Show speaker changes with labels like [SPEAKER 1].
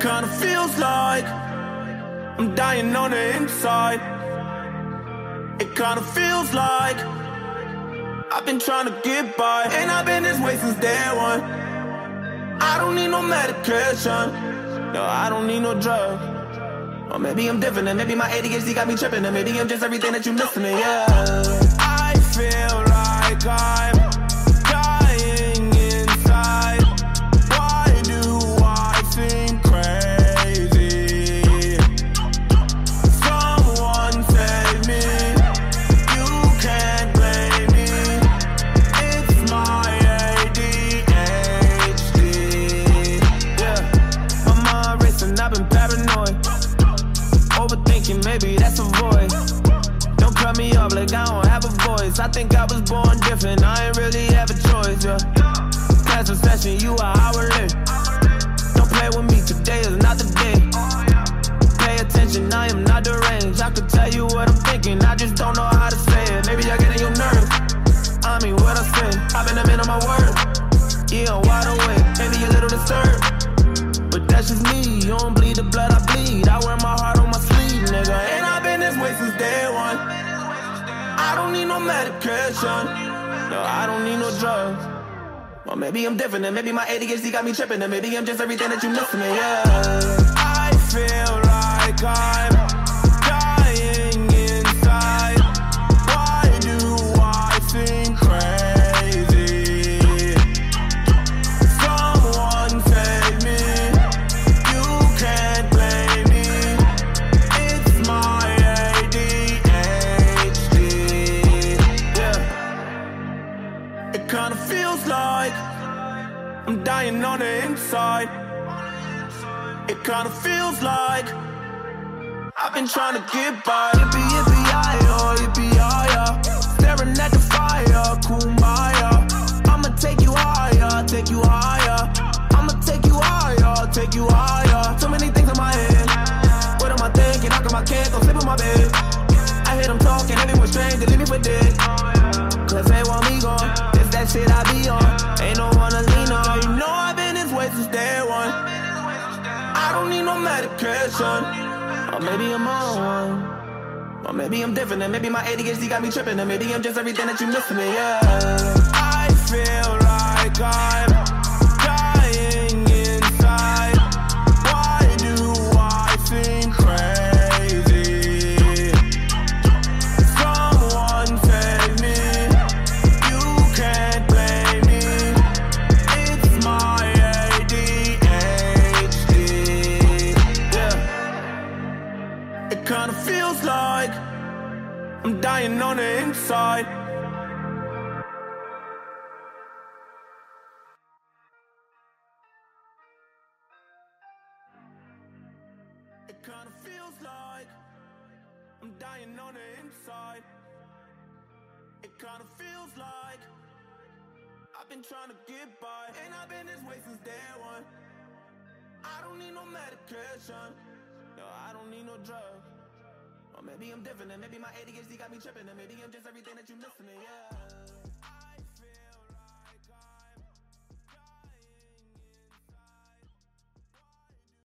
[SPEAKER 1] kinda feels like I'm dying on the inside. It kinda feels like I've been trying to get by, and I've been this way since day one. I don't need no medication, no, I don't need no drugs. Or maybe I'm different, and maybe my ADHD got me tripping, and maybe I'm just everything that you're missing. Yeah, I feel like I'm Overthinking, maybe that's a voice. Don't cut me off like I don't have a voice. I think I was born different. I ain't really have a choice. Yeah, cancel session. You are hourly. Don't play with me. Today is not the day. Pay attention. I am not deranged. I could tell you what I'm thinking. I just don't know how to say it. Maybe I get in your nerves. I mean, what I say. I've been a man of my word. Yeah, wide awake. Maybe a little disturbed. But that's just me. You don't bleed the blood I bleed. No, I don't need no drugs. Or maybe I'm different, and maybe my ADHD got me tripping, and maybe I'm just everything that you missing. Yeah, I feel It kinda feels like I'm dying on the inside. It kinda feels like I've been trying to get by. Yippee yippee yi oh yippee yi Staring at the fire, kumbaya. I'ma take you higher, take you higher. I'ma take you higher, take you higher. Too many things in my head. What am I thinking? How come I can't go sleep in my bed? I hear them talking, everyone strange, they leave me for dead. Cause they want me medication. Or maybe I'm on. Or maybe I'm different, and maybe my ADHD got me tripping, and maybe I'm just everything that you missing. Yeah, I feel like I'm kinda feels like I'm dying on the inside. It kinda feels like I'm dying on the inside. It kinda feels like I've been trying to get by, and I've been this way since day one. I don't need no medication. No, I don't need no drugs. Or maybe I'm different, and maybe my ADHD got me tripping, and maybe I'm just everything that you missing. Yeah.